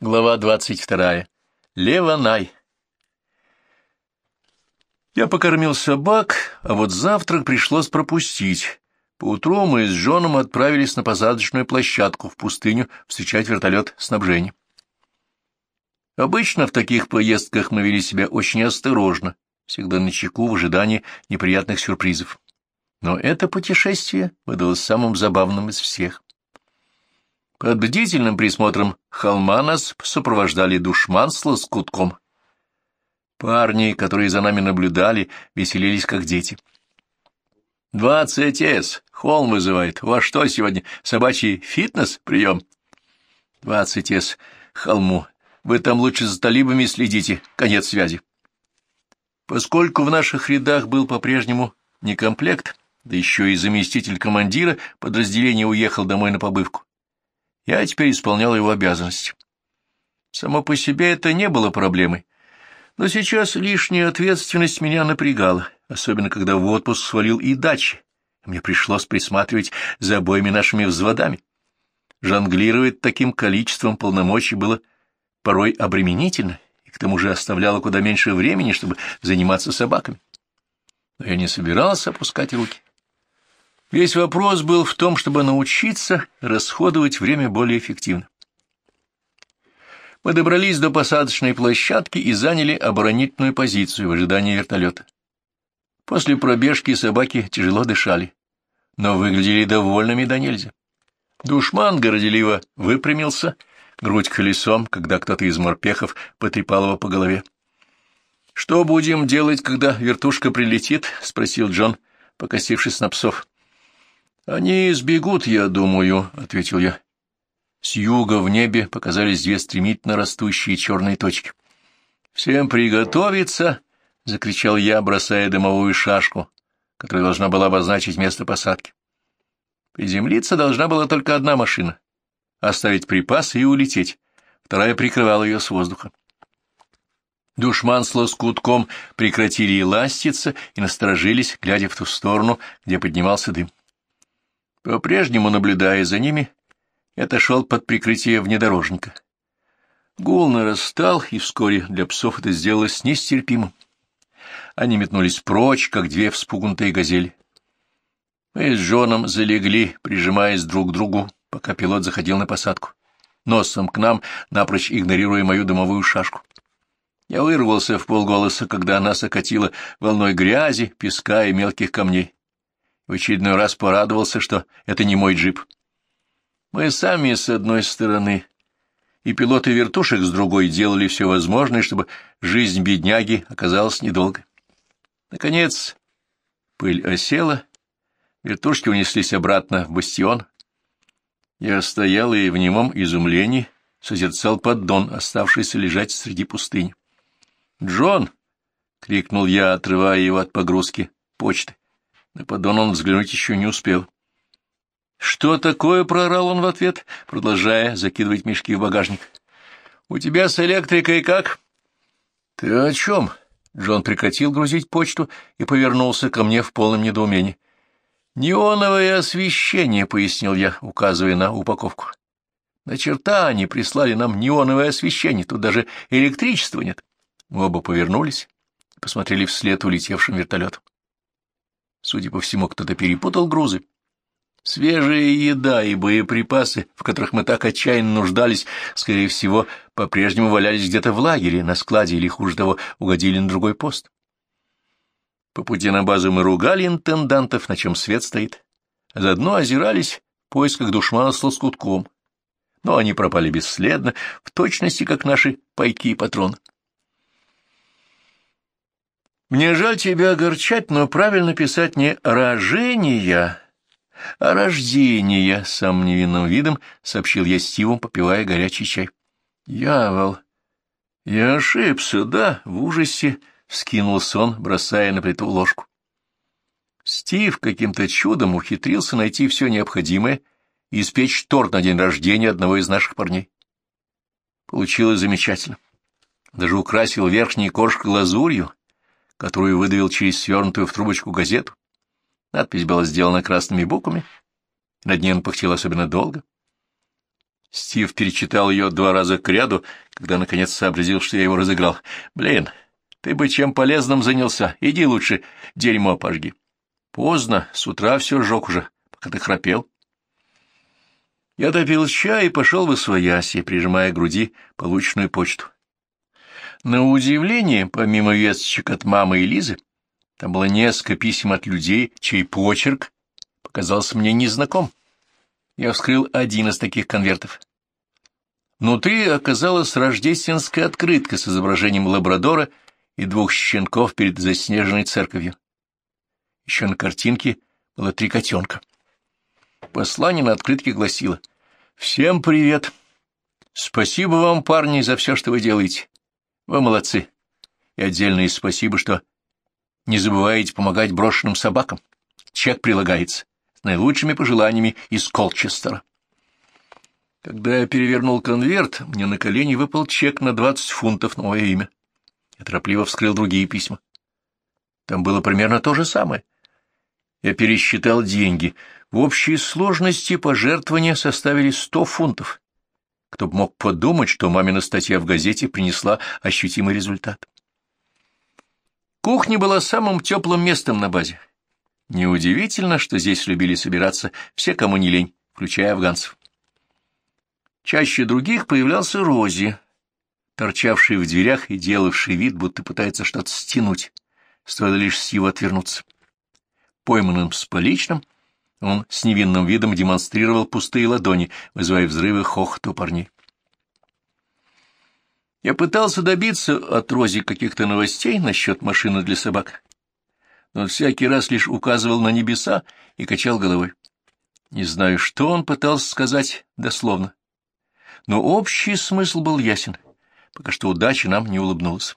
Глава двадцать вторая. Леванай. Я покормил собак, а вот завтрак пришлось пропустить. Поутру мы с Джоном отправились на посадочную площадку в пустыню встречать вертолет снабжения. Обычно в таких поездках мы вели себя очень осторожно, всегда на чеку в ожидании неприятных сюрпризов. Но это путешествие выдалось самым забавным из всех. Под бдительным присмотром холма нас сопровождали душман с лоскутком. Парни, которые за нами наблюдали, веселились как дети. «Двадцать С. Холм вызывает. У вас что сегодня, собачий фитнес? Прием?» «Двадцать С. Холму. Вы там лучше за талибами следите. Конец связи». Поскольку в наших рядах был по-прежнему некомплект, да еще и заместитель командира подразделения уехал домой на побывку, я теперь исполнял его обязанности. Само по себе это не было проблемой, но сейчас лишняя ответственность меня напрягала, особенно когда в отпуск свалил и дачи, мне пришлось присматривать за обоими нашими взводами. Жонглировать таким количеством полномочий было порой обременительно, и к тому же оставляло куда меньше времени, чтобы заниматься собаками. Но я не собирался опускать руки. Весь вопрос был в том, чтобы научиться расходовать время более эффективно. Мы добрались до посадочной площадки и заняли оборонительную позицию в ожидании вертолета. После пробежки собаки тяжело дышали, но выглядели довольными до нельзя. Душман горделиво выпрямился, грудь колесом, когда кто-то из морпехов потрепал его по голове. — Что будем делать, когда вертушка прилетит? — спросил Джон, покосившись на псов. «Они сбегут, я думаю», — ответил я. С юга в небе показались две стремительно растущие черные точки. «Всем приготовиться!» — закричал я, бросая дымовую шашку, которая должна была обозначить место посадки. Приземлиться должна была только одна машина — оставить припасы и улететь. Вторая прикрывала ее с воздуха. Душман с лоскутком прекратили ластиться и насторожились, глядя в ту сторону, где поднимался дым. По-прежнему, наблюдая за ними, я отошел под прикрытие внедорожника. Гул нарастал, и вскоре для псов это сделалось нестерпимым. Они метнулись прочь, как две вспугнутые газели. Мы с Джоном залегли, прижимаясь друг к другу, пока пилот заходил на посадку, носом к нам, напрочь игнорируя мою дымовую шашку. Я вырвался в полголоса, когда она окатила волной грязи, песка и мелких камней в очередной раз порадовался, что это не мой джип. Мы сами с одной стороны, и пилоты вертушек с другой делали все возможное, чтобы жизнь бедняги оказалась недолгой. Наконец, пыль осела, вертушки унеслись обратно в бастион. Я стоял и в немом изумлении созерцал поддон, оставшийся лежать среди пустыни. «Джон!» — крикнул я, отрывая его от погрузки почты. На поддон он взглянуть еще не успел. «Что такое?» — проорал он в ответ, продолжая закидывать мешки в багажник. «У тебя с электрикой как?» «Ты о чем?» Джон прекратил грузить почту и повернулся ко мне в полном недоумении. «Неоновое освещение», — пояснил я, указывая на упаковку. «На черта они прислали нам неоновое освещение, тут даже электричества нет». Мы оба повернулись и посмотрели вслед улетевшим вертолетом. Судя по всему, кто-то перепутал грузы. Свежая еда и боеприпасы, в которых мы так отчаянно нуждались, скорее всего, по-прежнему валялись где-то в лагере, на складе или, хуже того, угодили на другой пост. По пути на базу мы ругали интендантов, на чем свет стоит, а заодно озирались в поисках душмана с лоскутком. Но они пропали бесследно, в точности, как наши пайки и патроны. Мне жаль тебя огорчать, но правильно писать не «рожения», а «рождения», — самым невинным видом сообщил я Стиву, попивая горячий чай. «Явол, я ошибся, да?» — в ужасе вскинулся он, бросая на плиту ложку. Стив каким-то чудом ухитрился найти все необходимое и испечь торт на день рождения одного из наших парней. Получилось замечательно. Даже украсил верхний корж глазурью, которую выдавил через свернутую в трубочку газету. Надпись была сделана красными буквами, над ней он пыхтел особенно долго. Стив перечитал ее два раза к ряду, когда наконец сообразил, что я его разыграл. «Блин, ты бы чем полезным занялся. Иди лучше дерьмо пожги». «Поздно, с утра все сжег уже, пока ты храпел». Я допил чай и пошел в освояси, прижимая к груди полученную почту. На удивление, помимо весточек от мамы и Лизы, там было несколько писем от людей, чей почерк показался мне незнаком. Я вскрыл один из таких конвертов. Внутри оказалась рождественская открытка с изображением лабрадора и двух щенков перед заснеженной церковью. Еще на картинке было три котенка. Послание на открытке гласило «Всем привет! Спасибо вам, парни, за все, что вы делаете. Вы молодцы. И отдельное спасибо, что не забываете помогать брошенным собакам. Чек прилагается с наилучшими пожеланиями из Колчестера. Когда я перевернул конверт, мне на колени выпал чек на двадцать фунтов новое имя. Я торопливо вскрыл другие письма. Там было примерно то же самое. Я пересчитал деньги. В общей сложности пожертвования составили сто фунтов. Кто бы мог подумать, что мамина статья в газете принесла ощутимый результат. Кухня была самым теплым местом на базе. Неудивительно, что здесь любили собираться все, кому не лень, включая афганцев. Чаще других появлялся Рози, торчавший в дверях и делавший вид, будто пытается что-то стянуть, стоило лишь с его отвернуться. Пойманным с поличным, он с невинным видом демонстрировал пустые ладони, вызывая взрывы хохота у парней. Я пытался добиться от Рози каких-то новостей насчет машины для собак, но всякий раз лишь указывал на небеса и качал головой. Не знаю, что он пытался сказать дословно, но общий смысл был ясен, пока что удача нам не улыбнулась.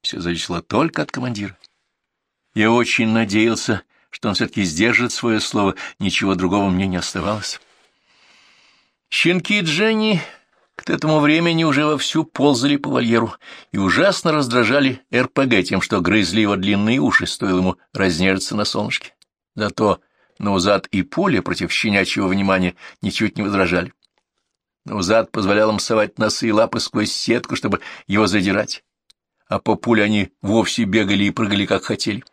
Все зависело только от командира. Я очень надеялся, что он все-таки сдержит свое слово, ничего другого мне не оставалось. Щенки Дженни к этому времени уже вовсю ползали по вольеру и ужасно раздражали РПГ тем, что грызли его длинные уши, стоило ему разнежиться на солнышке. Зато Наузад и Пуля против щенячьего внимания ничуть не возражали. Наузад позволял им совать носы и лапы сквозь сетку, чтобы его задирать, а по пуле они вовсе бегали и прыгали, как хотели.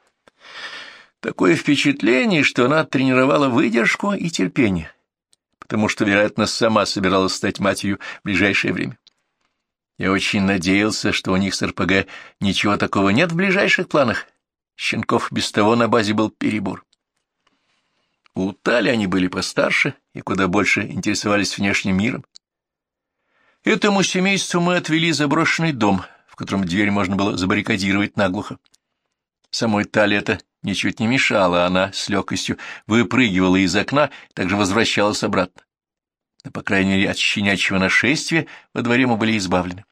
Такое впечатление, что она тренировала выдержку и терпение, потому что, вероятно, сама собиралась стать матерью в ближайшее время. Я очень надеялся, что у них с РПГ ничего такого нет в ближайших планах. Щенков без того на базе был перебор. У Тали они были постарше и куда больше интересовались внешним миром. Этому семейству мы отвели заброшенный дом, в котором дверь можно было забаррикадировать наглухо. Самой Тали это ничуть не мешало, она с легкостью выпрыгивала из окна, также возвращалась обратно. Но, по крайней мере, от щенячьего нашествия во дворе мы были избавлены.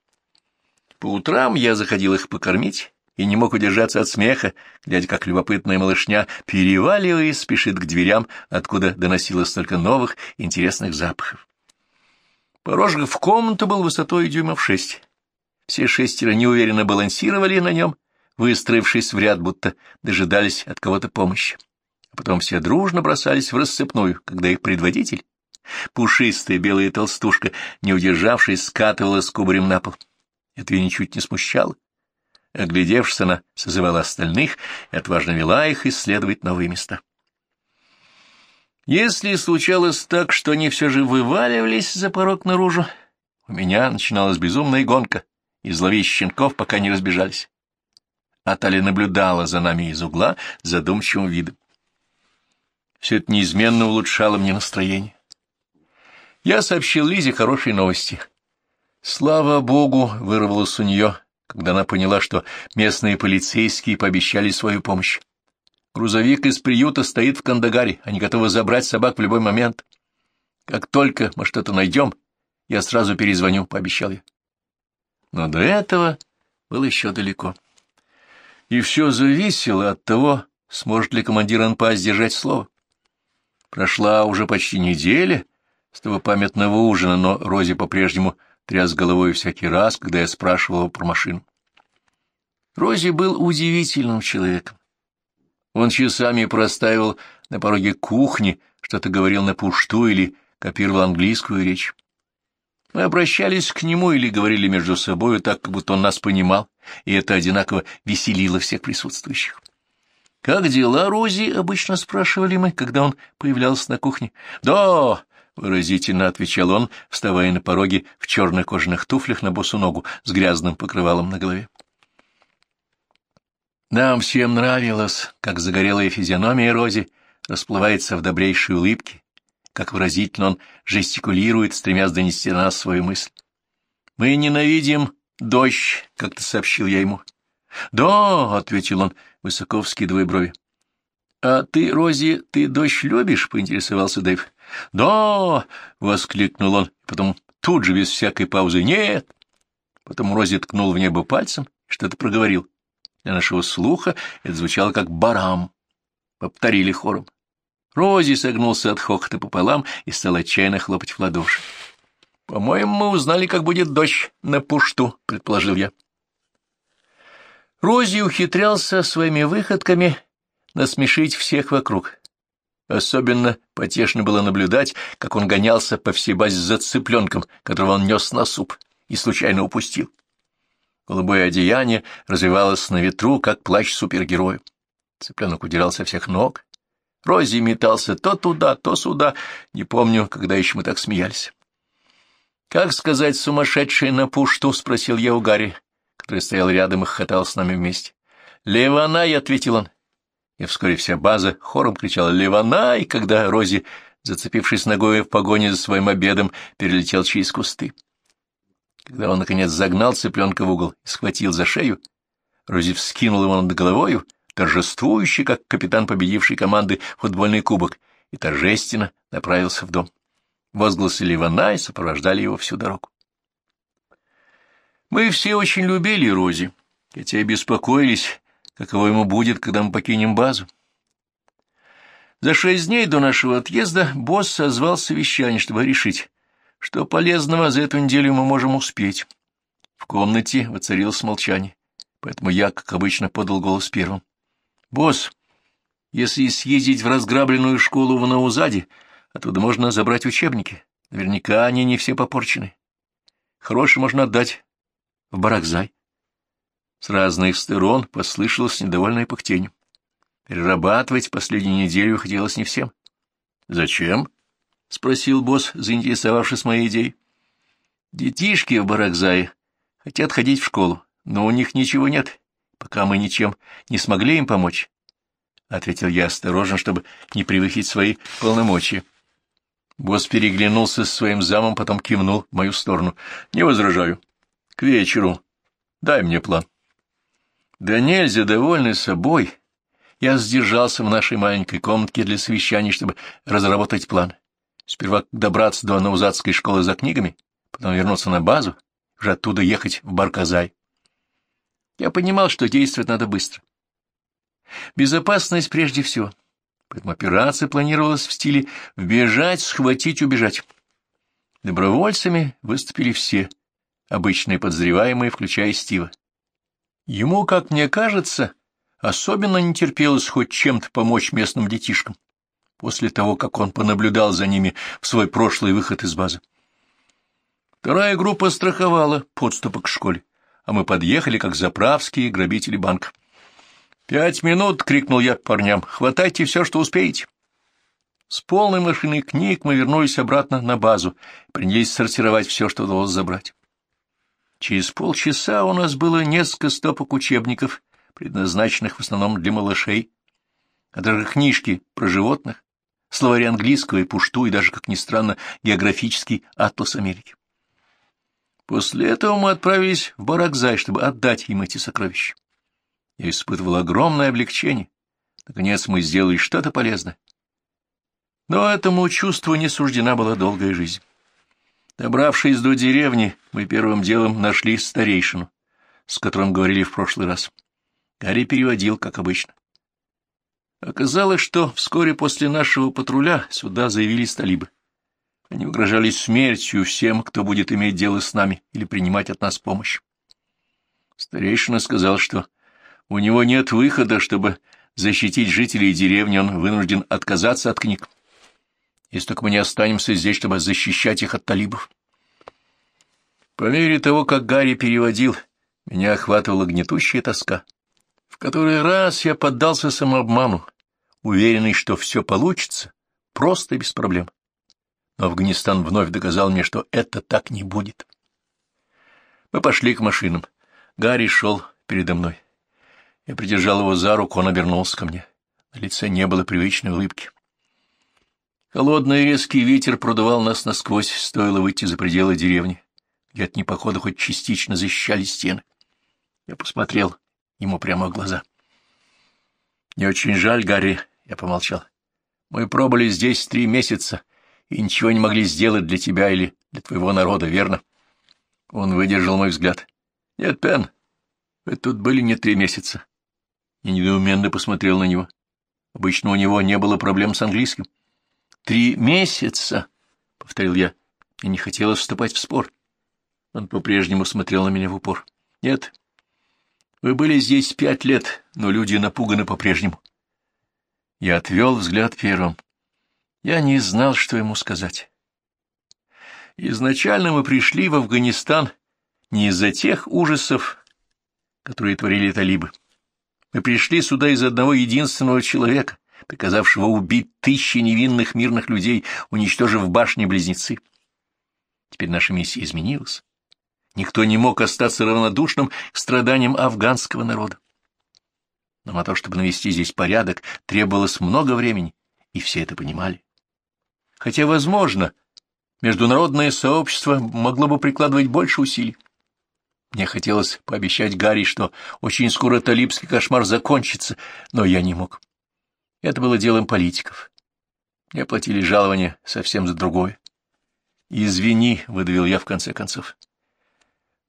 По утрам я заходил их покормить и не мог удержаться от смеха, глядя, как любопытная малышня, переваливая, спешит к дверям, откуда доносилось столько новых интересных запахов. Порожек в комнату был высотой дюймов шесть. Все шестеро неуверенно балансировали на нем, выстроившись в ряд, будто дожидались от кого-то помощи. А потом все дружно бросались в рассыпную, когда их предводитель, пушистая белая толстушка, не удержавшись, скатывала с кубарем на пол. Это ее ничуть не смущало. Оглядевшись, она созывала остальных и отважно вела их исследовать новые места. Если случалось так, что они все же вываливались за порог наружу, у меня начиналась безумная гонка, и зловещих щенков пока не разбежались. Атали наблюдала за нами из угла задумчивым видом. Все это неизменно улучшало мне настроение. Я сообщил Лизе хорошие новости. Слава богу, вырвалось у нее, когда она поняла, что местные полицейские пообещали свою помощь. Грузовик из приюта стоит в Кандагаре, они готовы забрать собак в любой момент. Как только мы что-то найдем, я сразу перезвоню, — пообещал я. Но до этого было еще далеко. И все зависело от того, сможет ли командир НПА сдержать слово. Прошла уже почти неделя с того памятного ужина, но Рози по-прежнему тряс головой всякий раз, когда я спрашивал его про машину. Рози был удивительным человеком. Он часами простаивал на пороге кухни, что-то говорил на пушту или копировал английскую речь. Мы обращались к нему или говорили между собою так, как будто он нас понимал, и это одинаково веселило всех присутствующих. «Как дела, Рози?» — обычно спрашивали мы, когда он появлялся на кухне. «Да!» — выразительно отвечал он, вставая на пороге в черных кожаных туфлях на босу ногу с грязным покрывалом на голове. Нам всем нравилось, как загорелая физиономия Рози расплывается в добрейшей улыбке, как выразительно он жестикулирует, стремясь донести на нас свою мысль. «Мы ненавидим дождь», — как-то сообщил я ему. «Да», — ответил он, высоко вскидывая брови. «А ты, Рози, ты дождь любишь?» — поинтересовался Дэйв. «Да!» — воскликнул он, потом тут же без всякой паузы «Нет!» Потом Рози ткнул в небо пальцем и что-то проговорил. Для нашего слуха это звучало как «барам». Повторили хором. Рози согнулся от хохота пополам и стал отчаянно хлопать в ладоши. «По-моему, мы узнали, как будет дождь на пушту», — предположил я. Рози ухитрялся своими выходками насмешить всех вокруг. Особенно потешно было наблюдать, как он гонялся по всей базе за цыпленком, которого он нес на суп, и случайно упустил. Голубое одеяние развивалось на ветру, как плащ супергероя. Цыпленок удирал со всех ног, Рози метался то туда, то сюда. Не помню, когда еще мы так смеялись. — Как сказать сумасшедший на пушту? — спросил я у Гарри, который стоял рядом и хохотал с нами вместе. — Леванай, — ответил он. И вскоре вся база хором кричала «Леванай!», когда Рози, зацепившись ногой в погоне за своим обедом, перелетел через кусты. Когда он, наконец, загнал цыпленка в угол и схватил за шею, Рози вскинул его над головою торжествующий, как капитан победившей команды футбольный кубок, и торжественно направился в дом. Возгласы и сопровождали его всю дорогу. Мы все очень любили Рози, хотя и беспокоились, каково ему будет, когда мы покинем базу. За шесть дней до нашего отъезда босс созвал совещание, чтобы решить, что полезного за эту неделю мы можем успеть. В комнате воцарилось молчание, поэтому я, как обычно, подал голос первым. Босс, если съездить в разграбленную школу в Наузаде, оттуда можно забрать учебники. Наверняка они не все попорчены. Хорошие можно отдать в Баракзай. С разных сторон послышалось недовольное пыхтение. Перерабатывать последнюю неделю хотелось не всем. — Зачем? — спросил босс, заинтересовавшись моей идеей. — Детишки в Баракзае хотят ходить в школу, но у них ничего нет пока мы ничем не смогли им помочь, — ответил я осторожно, чтобы не превысить свои полномочия. Босс переглянулся с своим замом, потом кивнул в мою сторону. — Не возражаю. К вечеру. Дай мне план. Да нельзя, довольный собой. Я сдержался в нашей маленькой комнатке для совещаний, чтобы разработать план. Сперва добраться до Наузатской школы за книгами, потом вернуться на базу, уже оттуда ехать в Барказай. Я понимал, что действовать надо быстро. Безопасность прежде всего. Поэтому операция планировалась в стиле «вбежать, схватить, убежать». Добровольцами выступили все, обычные подозреваемые, включая Стива. Ему, как мне кажется, особенно не терпелось хоть чем-то помочь местным детишкам, после того, как он понаблюдал за ними в свой прошлый выход из базы. Вторая группа страховала подступы к школе а мы подъехали, как заправские грабители банка. «Пять минут!» — крикнул я парням. «Хватайте все, что успеете!» С полной машиной книг мы вернулись обратно на базу принялись сортировать все, что удалось забрать. Через полчаса у нас было несколько стопок учебников, предназначенных в основном для малышей, а также книжки про животных, словари английского и пушту, и даже, как ни странно, географический атлас Америки. После этого мы отправились в Баракзай, чтобы отдать им эти сокровища. Я испытывал огромное облегчение. Наконец мы сделали что-то полезное. Но этому чувству не суждена была долгая жизнь. Добравшись до деревни, мы первым делом нашли старейшину, с которым говорили в прошлый раз. Гарри переводил, как обычно. Оказалось, что вскоре после нашего патруля сюда заявились талибы. Они угрожали смертью всем, кто будет иметь дело с нами или принимать от нас помощь. Старейшина сказал, что у него нет выхода, чтобы защитить жителей деревни, он вынужден отказаться от книг. Если только мы не останемся здесь, чтобы защищать их от талибов. По мере того, как Гарри переводил, меня охватывала гнетущая тоска. В который раз я поддался самообману, уверенный, что все получится, просто и без проблем. Но Афганистан вновь доказал мне, что это так не будет. Мы пошли к машинам. Гарри шел передо мной. Я придержал его за руку, он обернулся ко мне. На лице не было привычной улыбки. Холодный резкий ветер продувал нас насквозь, стоило выйти за пределы деревни, где от непохода хоть частично защищали стены. Я посмотрел ему прямо в глаза. — Не очень жаль, Гарри, — я помолчал. — Мы пробыли здесь три месяца и ничего не могли сделать для тебя или для твоего народа, верно? Он выдержал мой взгляд. — Нет, Пен, вы тут были не три месяца. Я недоуменно посмотрел на него. Обычно у него не было проблем с английским. — Три месяца, — повторил я, и не хотелось вступать в спор. Он по-прежнему смотрел на меня в упор. — Нет, вы были здесь пять лет, но люди напуганы по-прежнему. Я отвел взгляд первым. Я не знал, что ему сказать. Изначально мы пришли в Афганистан не из-за тех ужасов, которые творили талибы. Мы пришли сюда из одного единственного человека, приказавшего убить тысячи невинных мирных людей, уничтожив башни-близнецы. Теперь наша миссия изменилась. Никто не мог остаться равнодушным к страданиям афганского народа. Но на то, чтобы навести здесь порядок, требовалось много времени, и все это понимали. Хотя, возможно, международное сообщество могло бы прикладывать больше усилий. Мне хотелось пообещать Гарри, что очень скоро талибский кошмар закончится, но я не мог. Это было делом политиков. Мне платили жалование совсем за другое. «Извини», — выдавил я в конце концов.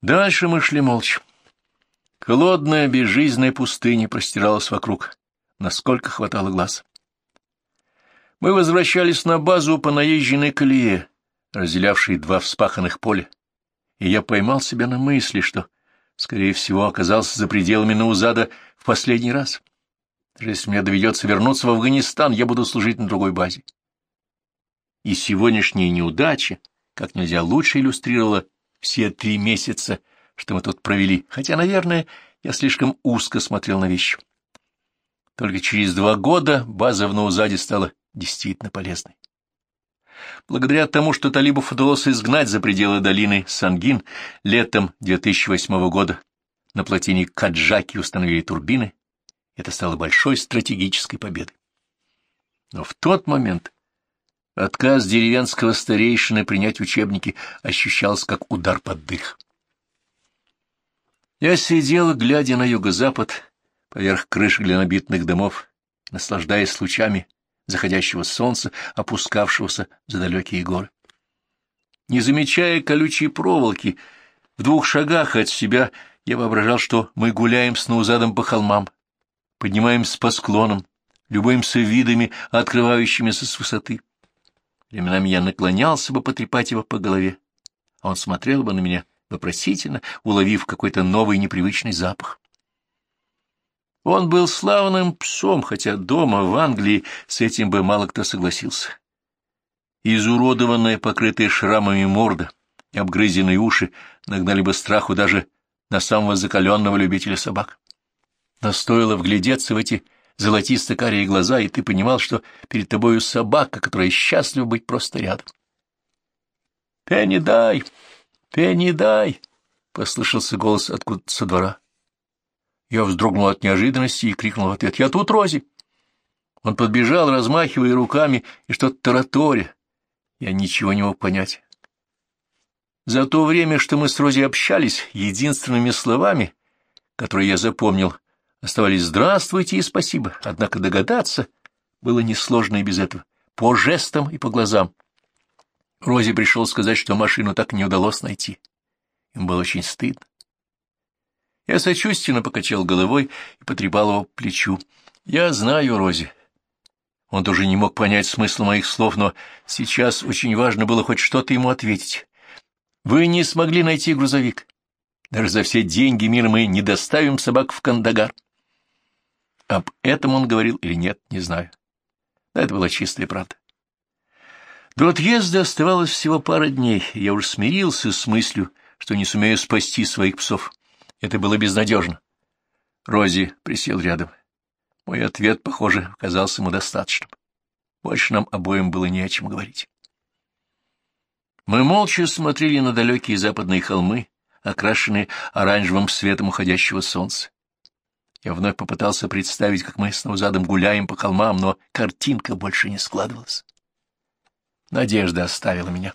Дальше мы шли молча. Холодная, безжизненная пустыня простиралась вокруг, насколько хватало глаз. Мы возвращались на базу по наезженной колее, разделявшей два вспаханных поля, и я поймал себя на мысли, что, скорее всего, оказался за пределами Наузада в последний раз. Даже если мне доведется вернуться в Афганистан, я буду служить на другой базе. И сегодняшняя неудача как нельзя лучше иллюстрировала все три месяца, что мы тут провели, хотя, наверное, я слишком узко смотрел на вещи. Только через два года база в Наузаде стала действительно полезной. Благодаря тому, что талибов удалось изгнать за пределы долины Сангин, летом 2008 года на плотине Каджаки установили турбины, это стало большой стратегической победой. Но в тот момент Отказ деревенского старейшины принять учебники ощущался как удар под дых. Я сидел, глядя на юго-запад, поверх крыш глинобитных домов, наслаждаясь лучами заходящего солнца, опускавшегося за далекие горы. Не замечая колючей проволоки, в двух шагах от себя я воображал, что мы гуляем с Наузадом по холмам, поднимаемся по склонам, любуемся видами, открывающимися с высоты. Временами я наклонялся бы потрепать его по голове, а он смотрел бы на меня вопросительно, уловив какой-то новый непривычный запах. Он был славным псом, хотя дома, в Англии, с этим бы мало кто согласился. Изуродованная, покрытая шрамами морда и обгрызенные уши нагнали бы страху даже на самого закаленного любителя собак. Но стоило вглядеться в эти золотисто-карие глаза, и ты понимал, что перед тобою собака, которая счастлива быть просто рядом. «Пенни, дай! Пенни, дай!» — послышался голос откуда-то со двора. Я вздрогнул от неожиданности и крикнул в ответ. «Я тут, Рози!» Он подбежал, размахивая руками и что-то тараторя. Я ничего не мог понять. За то время, что мы с Рози общались, единственными словами, которые я запомнил, оставались «здравствуйте» и «спасибо», однако догадаться было несложно и без этого, по жестам и по глазам. Розе пришел сказать, что машину так не удалось найти. Им было очень стыдно. Я сочувственно покачал головой и потрепал его плечу. «Я знаю Рози». Он тоже не мог понять смысла моих слов, но сейчас очень важно было хоть что-то ему ответить. «Вы не смогли найти грузовик. Даже за все деньги мира мы не доставим собак в Кандагар». Об этом он говорил или нет, не знаю. Но это была чистая правда. До отъезда оставалось всего пара дней, я уже смирился с мыслью, что не сумею спасти своих псов. Это было безнадежно. Рози присел рядом. Мой ответ, похоже, казался ему достаточным. Больше нам обоим было не о чем говорить. Мы молча смотрели на далекие западные холмы, окрашенные оранжевым светом уходящего солнца. Я вновь попытался представить, как мы снова задом гуляем по холмам, но картинка больше не складывалась. Надежда оставила меня.